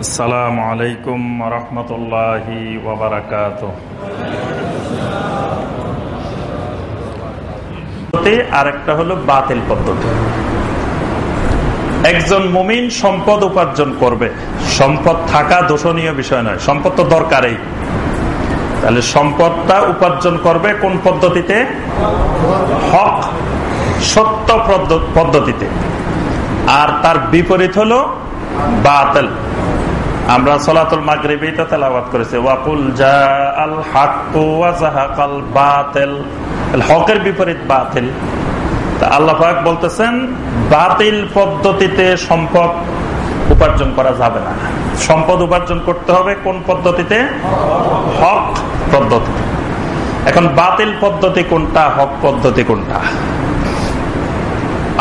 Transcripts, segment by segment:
আসসালামু আলাইকুম রহমতুল্লাহি ওবরাকাত হলো বাতিল পদ্ধতি। একজন মুমিন সম্পদ উপার্জন করবে। সম্পদ থাকা দোষণীয় বিষয় নয়, সম্পদ তো দরকারই। তাহলে সম্পদটা উপার্জন করবে কোন পদ্ধতিতে? হক, সত্য পদ্ধতিতে। আর তার বিপরীত হলো বাতেল। আমরা সলাতুল মাগরিবিতে তেলাওয়াত করেছি। ওয়াকুল জা আল হাক্কু ওয়া জাহাকাল হকের বিপরীত বাতিল। আল্লাহ বলতেছেন, বাতিল পদ্ধতিতে সম্পদ উপার্জন করা যাবে না। সম্পদ উপার্জন করতে হবে কোন পদ্ধতিতে? হক পদ্ধতি এখন বাতিল পদ্ধতি কোনটা, হক পদ্ধতি কোনটা?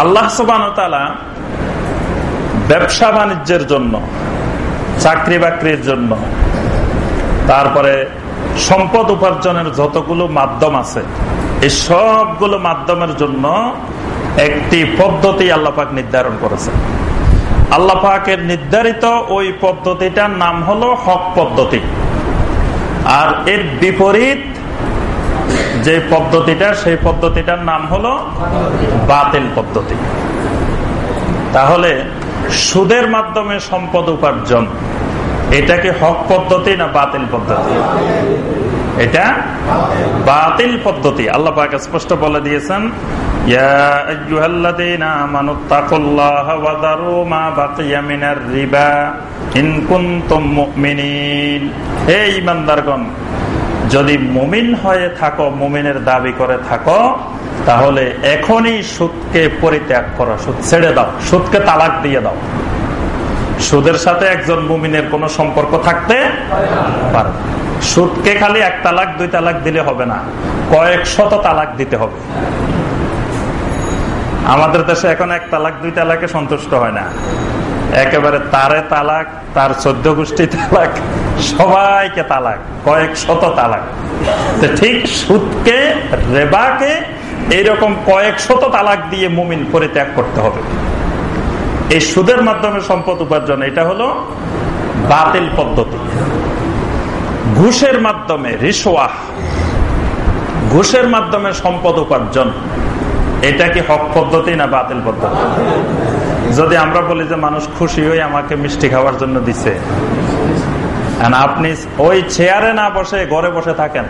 আল্লাহ সুবান ব্যবসা বাণিজ্যের জন্য চাকরি বাকরির জন্য। তারপরে সম্পদ উপার্জনের যতগুলো মাধ্যম আছে, এই সবগুলো মাধ্যমের জন্য একটি পদ্ধতি আল্লাপাক নির্ধারণ করেছে আল্লাপাকের নির্ধারিত ওই পদ্ধতিটার নাম হলো হক পদ্ধতি। আর এর বিপরীত যে পদ্ধতিটা, সেই পদ্ধতিটার নাম হলো বাতিল পদ্ধতি। তাহলে সুদের মাধ্যমে সম্পদ উপার্জন। এটা কি হক পদ্ধতি না বাতিল পদ্ধতি? এটা বাতিল পদ্ধতি। আল্লাহ পাক স্পষ্ট বলে দিয়েছেন যদি মুমিন হয়ে থাকো, মুমিনের দাবি করে থাকো তাহলে এখনই সুদকে পরিত্যাগ করো, সুদ ছেড়ে দাও, সুদকে তালাক দিয়ে দাও। সুদের সাথে একজন মুমিনের কোন সম্পর্ক থাকতে পারে সুদকে খালি এক তালাক, দুই তালাক দিলে হবে না, কয়েক শত তালাক দিতে হবে। আমাদের দেশে এখন এক তালাক, দুই তালাকে সন্তুষ্ট হয় না। একেবারে তারে তালাক, তার চোদ্দ গোষ্ঠী তালাক, সবাইকে তালাক, কয়েক শত তালাক। ঠিক সুদকে, রেবাকে এইরকম কয়েক শত তালাক দিয়ে মুমিন পরিত্যাগ করতে হবে। এই সুদের মাধ্যমে সম্পদ উপার্জন, এটা হলো বাতিল পদ্ধতি। ঘুষের মাধ্যমে রিসোয়া ঘুষের মাধ্যমে সম্পদ উপার্জন, এটা কি হক পদ্ধতি না বাতিল পদ্ধতি? যদি আমরা বলি যে মানুষ খুশি হয়ে আমাকে মিষ্টি খাওয়ার জন্য দিছে আপনি ওই চেয়ারে না বসে, ঘরে বসে থাকেন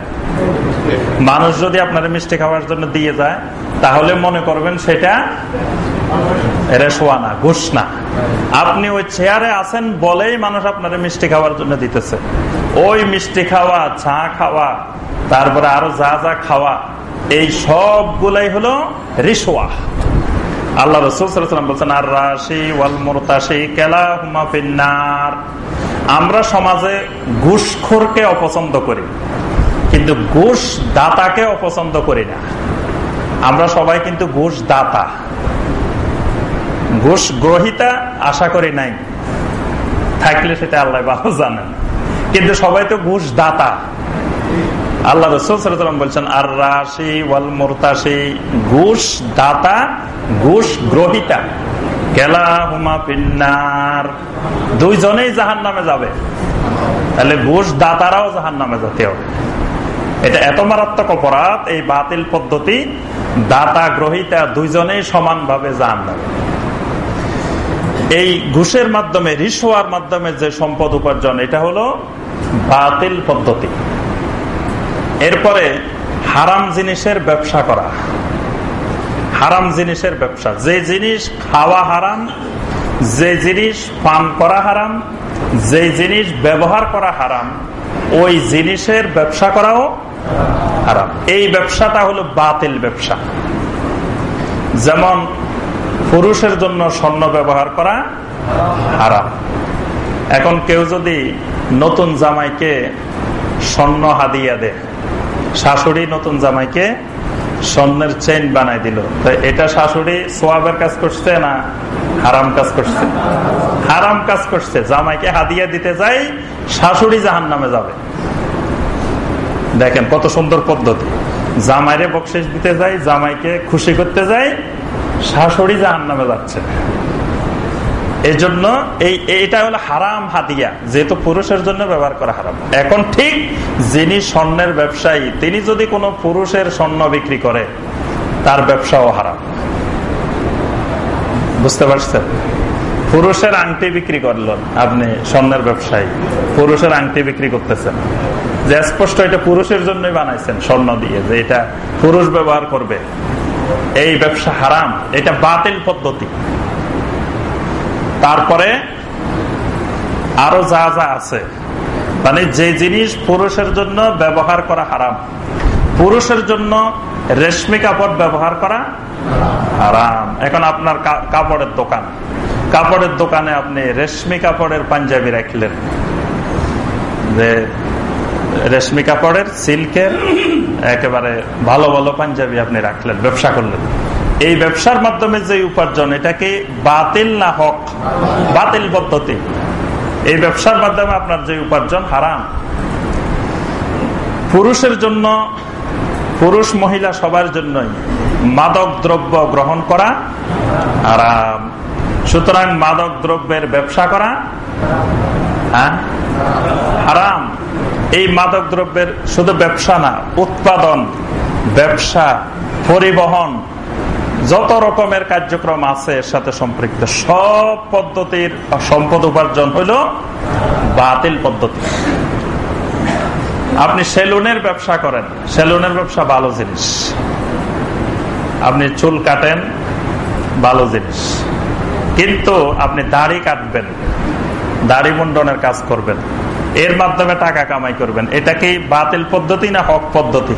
মানুষ যদি আপনার মিষ্টি খাওয়ার জন্য দিয়ে যায়, তাহলে মনে করবেন সেটা রেশোয়া না ঘুষ না আপনি ওই চেয়ারে আছেন বলেই মানুষ আপনার মিষ্টি খাওয়ার জন্য দিতেছে। ওই মিষ্টি খাওয়া, চা খাওয়া, তারপরে আরও যা যা খাওয়া, এই সবগুলাই হলো রিসোয়া আল্লাহ রসুলাম বলছেন আর রাশি ওয়াল মোরতাশি কেলা হুমা ফিন্নার। আমরা সমাজে ঘুষখোরকে অপছন্দ করি। কিন্তু ঘুষ দাতাকে অপছন্দ করি না। আমরা সবাই কিন্তু ঘুষ দাতা। ঘুষ গ্রহিতা আশা করি নাই। থাকলে সেটা আল্লাহ ভালো জানেন। কিন্তু সবাই তো ঘুষ দাতা। আল্লাহ রসুলাম বলছেন, আর রাশি ওয়াল মোরতাশি। ঘুষ দাতা, ঘুষ গ্রহিতা। দুইজনেই জাহান নামে যাবে। তাহলে ঘুষ দাতারাও জাহান নামে যেতে হবে। এটা এত মারাত্মক অপরাধ, এই বাতিল পদ্ধতি দাতা গ্রহিতা দুইজনেই সমানভাবে নামে এই ঘুষের মাধ্যমে রিসোয়ার মাধ্যমে যে সম্পদ উপার্জন, এটা হলো বাতিল পদ্ধতি। এরপরে হারাম জিনিসের ব্যবসা করা। হারাম জিনিসের ব্যবসা। যে জিনিস খাওয়া হারাম, যে জিনিস পান করা হারাম, যে জিনিস ব্যবহার করা হারাম, ওই জিনিসের ব্যবসা করাও হারাম। এই ব্যবসাটা হলো বাতিল ব্যবসা। যেমন পুরুষের জন্য স্বর্ণ ব্যবহার করা হারাম। এখন কেউ যদি নতুন জামাইকে স্বর্ণ হাদিয়া দেয়, শাশুড়ি নতুন জামাইকে স্বর্ণের চেন বানাই দিল এটা শাশুড়ি সোয়াবের কাজ করছে না হারাম কাজ করছে? হারাম কাজ করছে। জামাইকে হাদিয়া দিতে যাই, শাশুড়ি জাহান নামে যাবে। দেখেন কত সুন্দর পদ্ধতি। জামাইরে বকশেষ দিতে যাই, জামাইকে খুশি করতে যাই, শাশুড়ি জাহান নামে যাচ্ছে। এই জন্য এই এটা হলো হারাম হাতিয়া যেহেতু পুরুষের জন্য ব্যবহার করা হারাম। এখন ঠিক যিনি স্বর্ণের ব্যবসায়ী, তিনি যদি কোনো পুরুষের স্বর্ণ বিক্রি করে, তার ব্যবসাও হারাম। বুঝতে পারছেন? পুরুষের আংটি বিক্রি করলেন আপনি, স্বর্ণের ব্যবসায়ী, পুরুষের আংটি বিক্রি করতেছেন। যে স্পষ্ট এটা পুরুষের জন্যই বানাইছেন স্বর্ণ দিয়ে, যে এটা পুরুষ ব্যবহার করবে। এই ব্যবসা হারাম, এটা বাতিল পদ্ধতি। তারপরে আরও যা যা আছে মানে যে জিনিস পুরুষের জন্য ব্যবহার করা হারাম, পুরুষের জন্য রেশমি কাপড় ব্যবহার করা হারাম। এখন আপনার কাপড়ের দোকান, কাপড়ের দোকানে আপনি রেশমি কাপড়ের পাঞ্জাবি রাখলেন, যে রেশমি কাপড়ের, সিল্কের, একেবারে ভালো ভালো পাঞ্জাবি আপনি রাখলেন, ব্যবসা করলেন। এই ব্যবসার মাধ্যমে যে উপার্জন এটাকে বাতিল না হক? বাতিল পদ্ধতি। এই ব্যবসার মাধ্যমে আপনার যে উপার্জন হারাম। পুরুষের জন্য, পুরুষ মহিলা সবার জন্যই মাদক দ্রব্য গ্রহণ করা আরাম সুতরাং মাদক দ্রব্যের ব্যবসা করা হ্যাঁ? হারাম। এই মাদক দ্রব্যের শুধু ব্যবসা না, উৎপাদন, ব্যবসা, পরিবহন, যত রকমের কার্যক্রম আছে এর সাথে সম্পৃক্ত। সব পদ্ধতির সম্পদ উপার্জন হইল বাতিল পদ্ধতি। আপনি সেলুনের ব্যবসা করেন, সেলুনের ব্যবসা ভালো জিনিস। আপনি চুল কাটেন, ভালো জিনিস। কিন্তু আপনি দাড়ি কাটবেন, দাড়ি মুন্ডনের কাজ করবেন। এর মাধ্যমে টাকা কামাই করবেন। এটা কি বাতিল পদ্ধতি না হক পদ্ধতি?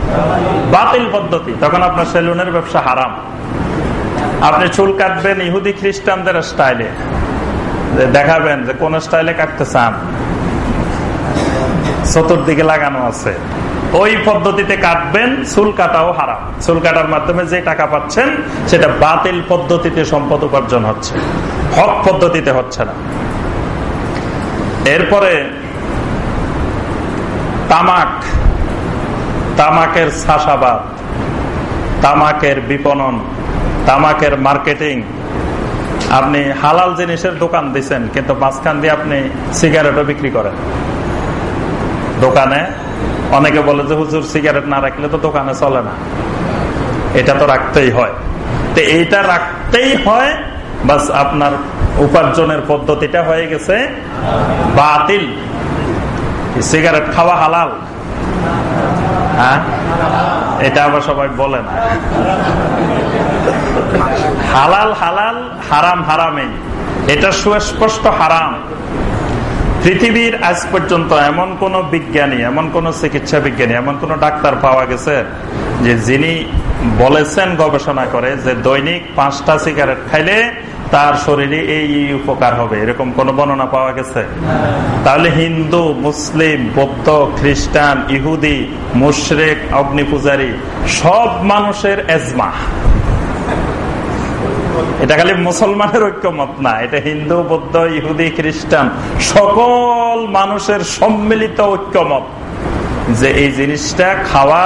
বাতিল পদ্ধতি। তখন আপনার সেলুনের ব্যবসা হারাম। আপনি চুল কাটবেন ইহুদি খ্রিস্টানদের স্টাইলে। দেখাবেন যে কোন স্টাইলে কাটতে চান। চতুর্দিকে লাগানো আছে। ওই পদ্ধতিতে কাটবেন, চুল কাটাও হারাম। চুল কাটার মাধ্যমে যে টাকা পাচ্ছেন, সেটা বাতিল পদ্ধতিতে সম্পদ উপার্জন হচ্ছে। হক পদ্ধতিতে হচ্ছে না। এরপরে তামাক, তামাকের চাষাবাদ, তামাকের বিপণন, তামাকের মার্কেটিং। আপনি হালাল জিনিসের দোকান দিচ্ছেন কিন্তু মাঝখান দিয়ে আপনি সিগারেটও বিক্রি করেন। দোকানে অনেকে বলে যে, হুজুর, সিগারেট না রাখলে তো দোকানে চলে না। এটা তো রাখতেই হয়। তো এইটা রাখতেই হয়, বাস আপনার উপার্জনের পদ্ধতিটা হয়ে গেছে বাতিল। সিগারেট খাওয়া হালাল? হ্যাঁ? এটা আবার সবাই বলে না। হালাল হালাল, হারাম হারামে। এটা সুস্পষ্ট হারাম। পৃথিবীর আজ পর্যন্ত এমন কোন বিজ্ঞানী, এমন কোন চিকিৎসা বিজ্ঞানী, এমন কোন ডাক্তার পাওয়া গেছে যে যিনি বলেছেন গবেষণা করে যে দৈনিক পাঁচটা সিগারেট খাইলে তার শরীরে এই উপকার হবে। এরকম কোন বর্ণনা পাওয়া গেছে? তাহলে হিন্দু, মুসলিম, বৌদ্ধ, খ্রিস্টান, ইহুদি, মুশরেক অগ্নি পূজারী সব মানুষের এজমা। এটা খালি মুসলমানের ঐক্যমত না, এটা হিন্দু, বৌদ্ধ, ইহুদি, খ্রিস্টান সকল মানুষের সম্মিলিত ঐক্যমত যে এই জিনিসটা খাওয়া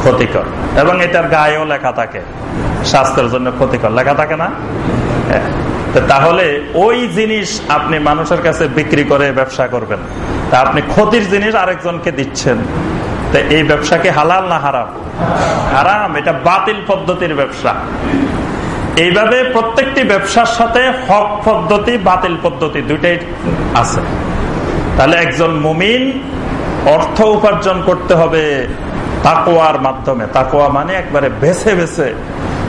ক্ষতিকর এবং এটার গায়েও লেখা থাকে, স্বাস্থ্যের জন্য ক্ষতিকর। লেখা থাকে না। তাহলে ওই জিনিস আপনি মানুষের কাছে বিক্রি করে ব্যবসা করবেন। তা আপনি ক্ষতির জিনিস আরেকজনকে দিচ্ছেন। তা এই ব্যবসাকে হালাল না হারাম? হারাম, এটা বাতিল পদ্ধতির ব্যবসা। এইভাবে প্রত্যেকটি ব্যবসার সাথে হক পদ্ধতি, বাতিল পদ্ধতি দুইটাই আছে। তাহলে একজন মুমিন অর্থ উপার্জন করতে হবে তাকোয়ার মাধ্যমে। তাকোয়া মানে একবারে বেছে বেছে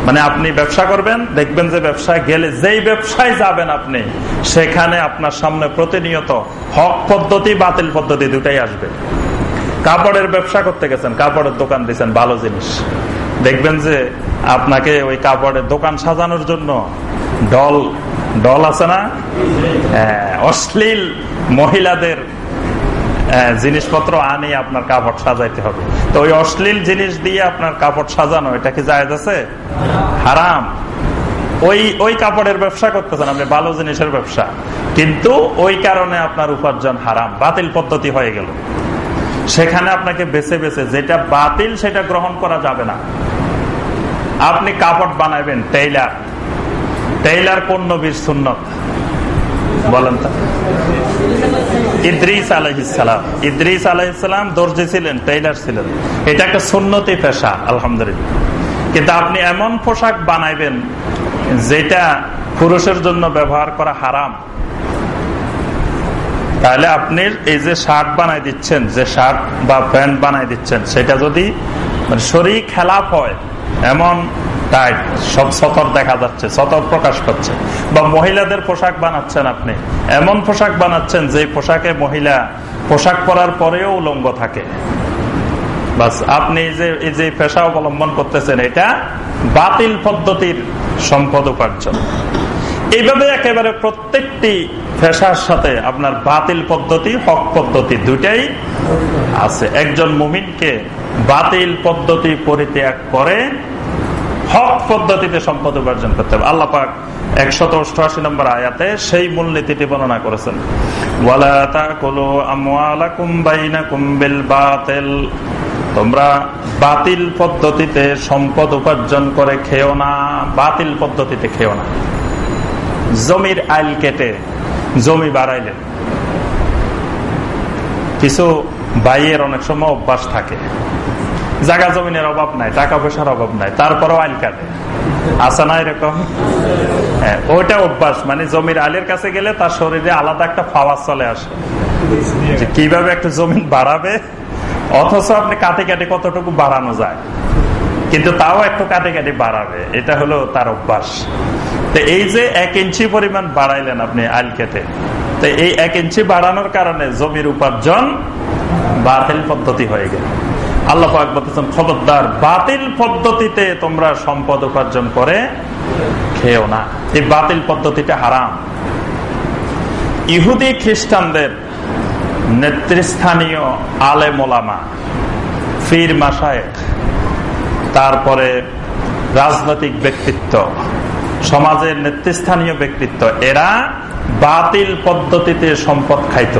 মানে আপনি ব্যবসা করবেন দেখবেন যে ব্যবসায় গেলে যেই ব্যবসায় যাবেন আপনি সেখানে আপনার সামনে প্রতিনিয়ত হক পদ্ধতি বাতিল পদ্ধতি দুটাই আসবে। কাপড়ের ব্যবসা করতে গেছেন কাপড়ের দোকান দিচ্ছেন ভালো জিনিস। দেখবেন যে আপনাকে ওই কাপড়ের দোকান সাজানোর জন্য ডল ডল আছে না? হ্যাঁ, অশ্লীল মহিলাদের জিনিসপত্র আনি আপনার কাপড় সাজাইতে হবে। তো ওই অশ্লীল জিনিস দিয়ে আপনার কাপড় সাজানো, এটা কি জায়জ আছে? হারাম। ওই ওই কাপড়ের ব্যবসা করতেছেন আপনি, ভালো জিনিসের ব্যবসা। কিন্তু ওই কারণে আপনার উপার্জন হারাম, বাতিল পদ্ধতি হয়ে গেল। সেখানে আপনাকে বেছে বেছে, যেটা বাতিল সেটা গ্রহণ করা যাবে না। আপনি কাপড় বানাবেন টেইলার। টেইলার কোন নবীর সুন্নত। বলেন তো। ইদ্রিস আলহিসাম ইদ্রিস আলহিসাম দর্জি ছিলেন টেইলার ছিলেন। এটা একটা সুন্নতি পেশা, আলহামদুলিল্লাহ। কিন্তু আপনি এমন পোশাক বানাইবেন যেটা পুরুষের জন্য ব্যবহার করা হারাম। তাহলে আপনি এই যে শার্ট বানাই দিচ্ছেন, যে শার্ট বা প্যান্ট বানাই দিচ্ছেন, সেটা যদি মানে শরীর খেলাপ হয়, এমন টাইট সব সতর দেখা যাচ্ছে, সতর প্রকাশ করছে। বা মহিলাদের পোশাক বানাচ্ছেন আপনি। এমন পোশাক বানাচ্ছেন যে পোশাকে মহিলা পোশাক পরার পরেও উলঙ্গ থাকে। বাস আপনি যে পেশা অবলম্বন করতেছেন, এটা বাতিল পদ্ধতির সম্পদ উপার্জন। এইভাবে একেবারে প্রত্যেকটি পেশার সাথে আপনার বাতিল পদ্ধতি, হক পদ্ধতি দুটাই আছে। একজন মুমিনকে বাতিল পদ্ধতি পরিত্যাগ করে হক পদ্ধতিতে সম্পদ উপার্জন করতে হবে। আল্লাহ পাক একশত অষ্টআশি নম্বর আয়াতে সেই মূলনীতিটি বর্ণনা করেছেন। তোমরা বাতিল পদ্ধতিতে সম্পদ উপার্জন করে খেও না, বাতিল পদ্ধতিতে খেও না। জমির আইল কেটে, জমি বাড়াইলেন কিছু বাইয়ের অনেক সময় অভ্যাস থাকে। জায়গা জমিনের অভাব নাই, টাকা পয়সার অভাব নাই, তারপরও আইল কাটে আসা না এরকম? হ্যাঁ ওইটা অভ্যাস মানে জমির আলের কাছে গেলে তার শরীরে আলাদা একটা পাওয়ার চলে আসে। কীভাবে একটা জমিন বাড়াবে? অথচ আপনি কাটে কাটে কতটুকু বাড়ানো যায়? কিন্তু তাও একটু কাটে কাটে বাড়াবে, এটা হলো তার অভ্যাস। তো এই যে এক ইঞ্চি পরিমাণ বাড়াইলেন আপনি আইল কেটে, তো এই এক ইঞ্চি বাড়ানোর কারণে জমির উপার্জন বাতিল পদ্ধতি হয়ে গেল। আল্লাহ বলতেছেন, খবরদার, বাতিল পদ্ধতিতে তোমরা সম্পদ উপার্জন করে খেও না। এই বাতিল পদ্ধতিটা হারাম। ইহুদি খ্রিস্টানদের নেতৃস্থানীয় আলে মোলামা ফির মাসায়েক তারপরে রাজনৈতিক ব্যক্তিত্ব, সমাজের নেতৃস্থানীয় ব্যক্তিত্ব, এরা বাতিল পদ্ধতিতে সম্পদ খাইত।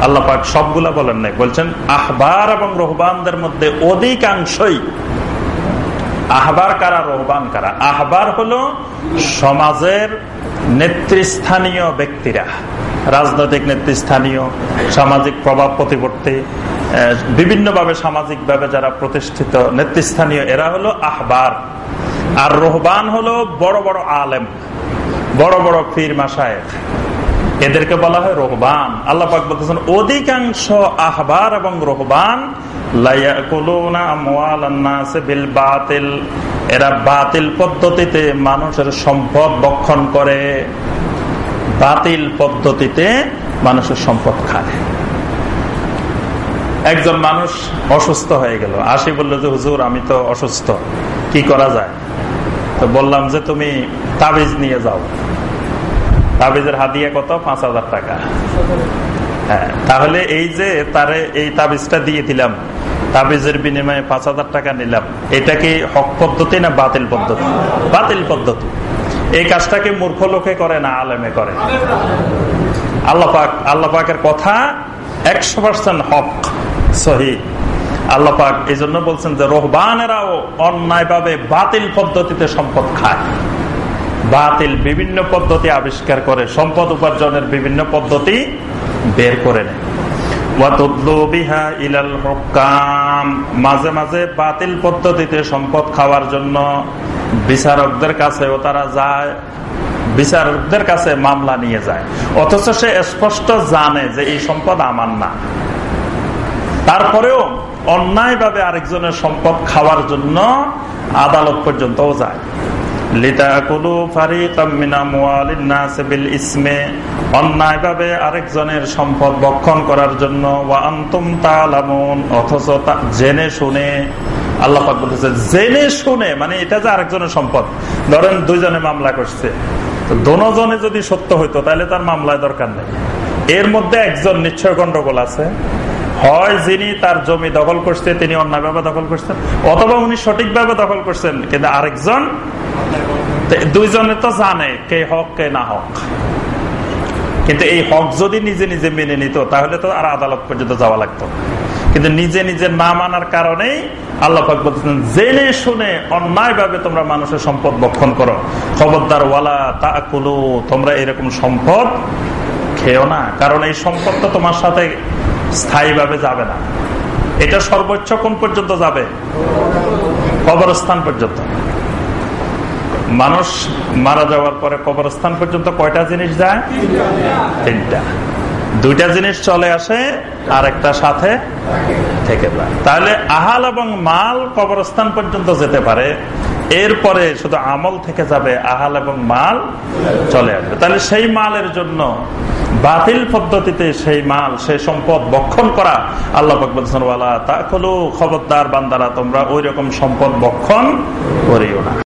আল্লাহ পাক সবগুলা বলেন নাই। বলছেন, আহবার এবং রোহবানদের মধ্যে অধিকাংশই আহবার কারা, রোহবান কারা? আহবার হলো সমাজের নেতৃস্থানীয় ব্যক্তিরা। রাজনৈতিক নেতৃস্থানীয়, সামাজিক প্রভাব প্রতিবর্তী বিভিন্নভাবে সামাজিকভাবে যারা প্রতিষ্ঠিত নেতৃস্থানীয়, এরা হলো আহবার। আর রোহবান হলো বড় বড় আলেম, বড় বড় ফির মাসায় এদেরকে বলা হয় রোহবান। আল্লাহ পাক বলতেছেন, অধিকাংশ আহবার এবং রোহবান এরা বাতিল পদ্ধতিতে মানুষের সম্পদ বক্ষণ করে। বাতিল পদ্ধতিতে মানুষের সম্পদ খায়। একজন মানুষ অসুস্থ হয়ে গেল। আসি বলল যে, হুজুর, আমি তো অসুস্থ। কি করা যায়? তো বললাম যে, তুমি তাবিজ নিয়ে যাও। তাবিজের হাদিয়া কত? পাঁচ হাজার টাকা। হ্যাঁ তাহলে এই যে তারে এই তাবিজটা দিয়ে দিলাম, তাবিজের বিনিময়ে পাঁচ হাজার টাকা নিলাম, এটা কি হক পদ্ধতি না বাতিল পদ্ধতি? বাতিল পদ্ধতি। এই কাজটাকে মূর্খ লোকে করে না আলেমে করে? আল্লাপাক আল্লাপাকের কথা একশো পার্সেন্ট হক, সহি। আল্লাপাক এই জন্য বলছেন যে রোহবানেরাও অন্যায়ভাবে বাতিল পদ্ধতিতে সম্পদ খায়। বাতিল বিভিন্ন পদ্ধতি আবিষ্কার করে, সম্পদ উপার্জনের বিভিন্ন পদ্ধতি বের করে মাঝে মাঝে বাতিল পদ্ধতিতে সম্পদ খাওয়ার জন্য বিচারকদের কাছেও তারা যায়, বিচারকদের কাছে মামলা নিয়ে যায়। অথচ সে স্পষ্ট জানে যে এই সম্পদ আমার না। তারপরেও অন্যায়ভাবে আরেকজনের সম্পদ খাওয়ার জন্য আদালত পর্যন্তও যায়। আরেকজনের সম্পদ বক্ষণ করার জন্য অথচ জেনে শুনে, আল্লাহ বলতেছে, জেনে শুনে মানে এটা যে আরেকজনের সম্পদ। ধরেন দুইজনে মামলা করছে দোজনে যদি সত্য হইতো, তাহলে তার মামলায় দরকার নেই। এর মধ্যে একজন নিশ্চয় গন্ডগোল আছে, হয় যিনি তার জমি দখল করছে, তিনি অন্যায়ভাবে দখল করছেন, অথবা উনি সঠিকভাবে দখল করছেন, কিন্তু আরেকজন দুইজনে তো জানে কে হক, কে না হক। কিন্তু এই হক যদি নিজে নিজে মেনে নিত, তাহলে তো আর আদালত পর্যন্ত যাওয়া লাগতো। কিন্তু নিজে নিজে না মানার কারণেই আল্লাহ জেনে শুনে তোমরা মানুষের সম্পদ বক্ষণ করো। খবরদার, ওয়ালা তোমরা এরকম সম্পদ না। কারণ এই সম্পদ তো তোমার সাথে স্থায়ীভাবে যাবে না। এটা সর্বোচ্চ কোন পর্যন্ত যাবে? কবরস্থান পর্যন্ত। মানুষ মারা যাওয়ার পরে কবরস্থান পর্যন্ত কয়টা জিনিস যায়? তিনটা। দুইটা জিনিস চলে আসে আর একটা সাথে থেকে যায়। তাহলে আহাল এবং মাল কবরস্থান পর্যন্ত যেতে পারে, এরপরে শুধু আমল থেকে যাবে, আহাল এবং মাল চলে আসবে। তাহলে সেই মালের জন্য বাতিল পদ্ধতিতে সেই মাল, সেই সম্পদ বক্ষণ করা, আল্লাহ বলছেন তা খবরদার বান্দারা, তোমরা ওই রকম সম্পদ বক্ষণ করিও না।